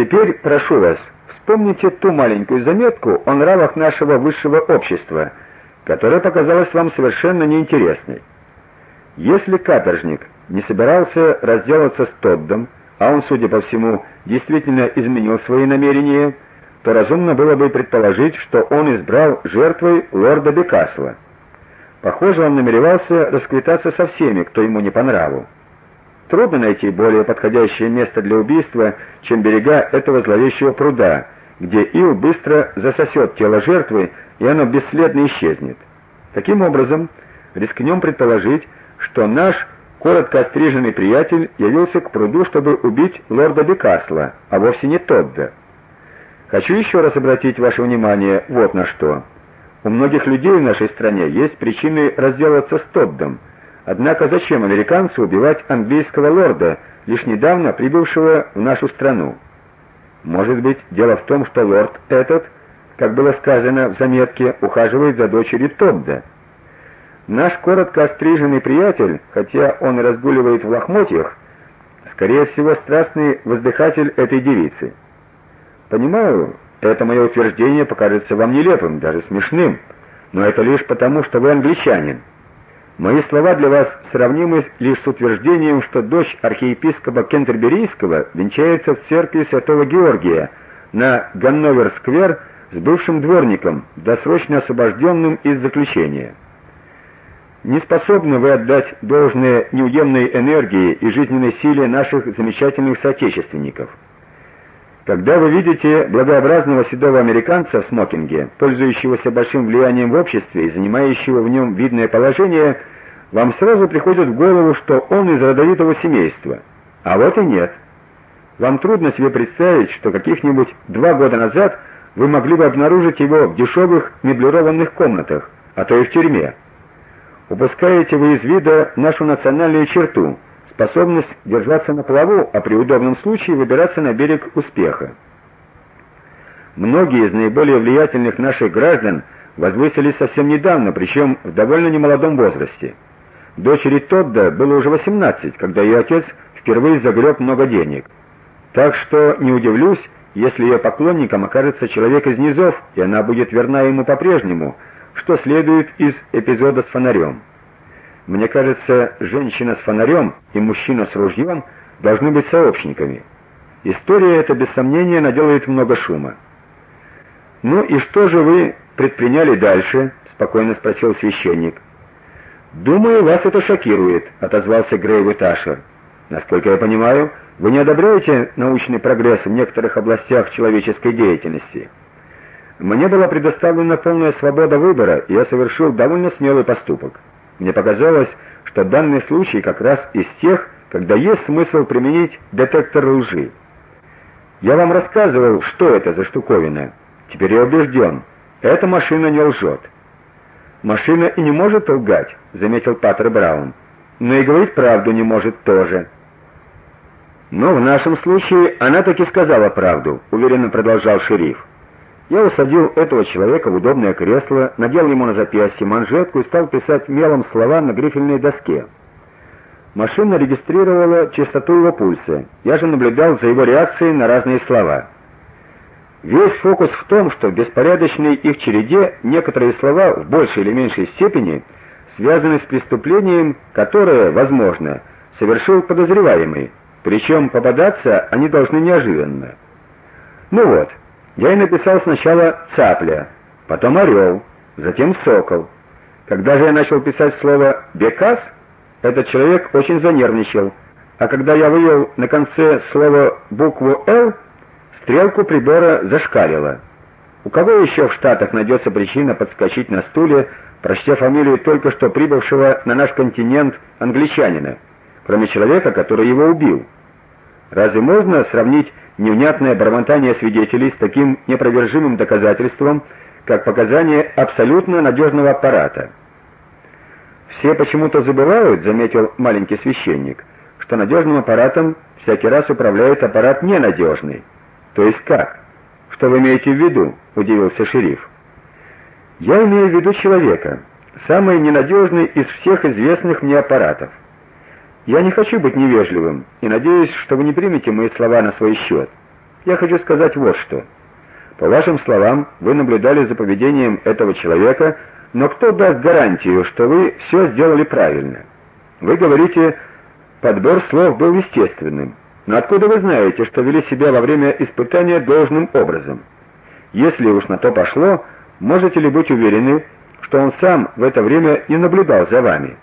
Теперь прошу вас, вспомните ту маленькую заметку о нравах нашего высшего общества, которая показалась вам совершенно неинтересной. Если каторжник не собирался разделаться с Тоддом, а он, судя по всему, действительно изменил свои намерения, то разумно было бы предположить, что он избрал жертвой лорда Бекасла. Похоже, он намеревался расквитаться со всеми, кто ему не по нраву. Трудно найти более подходящее место для убийства, чем берега этого зловещего пруда, где ил быстро засосет тело жертвы, и оно бесследно исчезнет. Таким образом, рискнем предположить, что наш коротко остриженный приятель явился к пруду, чтобы убить лорда Бекасла, а вовсе не Тодда. Хочу еще раз обратить ваше внимание вот на что. У многих людей в нашей стране есть причины разделаться с Тоддом. Однако зачем американцу убивать английского лорда, лишь недавно прибывшего в нашу страну? Может быть, дело в том, что лорд этот, как было сказано в заметке, ухаживает за дочерью Тодда. Наш коротко остриженный приятель, хотя он и разгуливает в лохмотьях, скорее всего, страстный воздыхатель этой девицы. Понимаю, это мое утверждение покажется вам нелепым, даже смешным, но это лишь потому, что вы англичанин. Мои слова для вас сравнимы лишь с утверждением, что дочь архиепископа Кентерберийского венчается в церкви Святого Георгия на Ганновер-сквер с бывшим дворником, досрочно освобожденным из заключения. Не способны вы отдать должное неуемной энергии и жизненной силе наших замечательных соотечественников. Когда вы видите благообразного седого американца в смокинге, пользующегося большим влиянием в обществе и занимающего в нем видное положение, вам сразу приходит в голову, что он из родовитого семейства. А вот и нет. Вам трудно себе представить, что каких-нибудь два года назад вы могли бы обнаружить его в дешевых меблированных комнатах, а то и в тюрьме упускаете вы из вида нашу национальную черту способность держаться на плаву, а при удобном случае выбираться на берег успеха. Многие из наиболее влиятельных наших граждан возвысились совсем недавно, причем в довольно немолодом возрасте. Дочери Тодда было уже 18, когда ее отец впервые загреб много денег. Так что не удивлюсь, если ее поклонником окажется человек из низов, и она будет верна ему по-прежнему – что следует из эпизода с фонарем. Мне кажется, женщина с фонарем и мужчина с ружьем должны быть сообщниками. История эта без сомнения наделает много шума. Ну и что же вы предприняли дальше? спокойно спросил священник. Думаю, вас это шокирует, отозвался Грейв Ташер. Насколько я понимаю, вы не одобряете научный прогресс в некоторых областях человеческой деятельности. Мне была предоставлена полная свобода выбора, и я совершил довольно смелый поступок. Мне показалось, что данный случай как раз из тех, когда есть смысл применить детектор лжи. Я вам рассказывал, что это за штуковина. Теперь я убежден, эта машина не лжет. Машина и не может лгать, заметил Паттер Браун. Но и говорить правду не может тоже. Но в нашем случае она таки сказала правду, уверенно продолжал шериф. Я усадил этого человека в удобное кресло, надел ему на запястье манжетку и стал писать мелом слова на грифельной доске. Машина регистрировала частоту его пульса. Я же наблюдал за его реакцией на разные слова. Весь фокус в том, что в беспорядочной их череде некоторые слова в большей или меньшей степени связаны с преступлением, которое, возможно, совершил подозреваемый, причем попадаться они должны неожиданно. Ну вот, я и написал сначала цапля, потом орел, затем сокол. Когда же я начал писать слово бекас, этот человек очень занервничал. А когда я вывел на конце слова букву Л, стрелку прибора зашкалила. У кого еще в Штатах найдется причина подскочить на стуле, прочтя фамилию только что прибывшего на наш континент англичанина, кроме человека, который его убил? Разве можно сравнить невнятное бормотание свидетелей с таким непровержимым доказательством, как показания абсолютно надежного аппарата. Все почему-то забывают, заметил маленький священник, что надежным аппаратом всякий раз управляет аппарат ненадежный. То есть как? Что вы имеете в виду? удивился шериф. Я имею в виду человека, самый ненадежный из всех известных мне аппаратов. Я не хочу быть невежливым и надеюсь, что вы не примете мои слова на свой счет. Я хочу сказать вот что. По вашим словам, вы наблюдали за поведением этого человека, но кто даст гарантию, что вы все сделали правильно? Вы говорите, подбор слов был естественным. Но откуда вы знаете, что вели себя во время испытания должным образом? Если уж на то пошло, можете ли быть уверены, что он сам в это время не наблюдал за вами?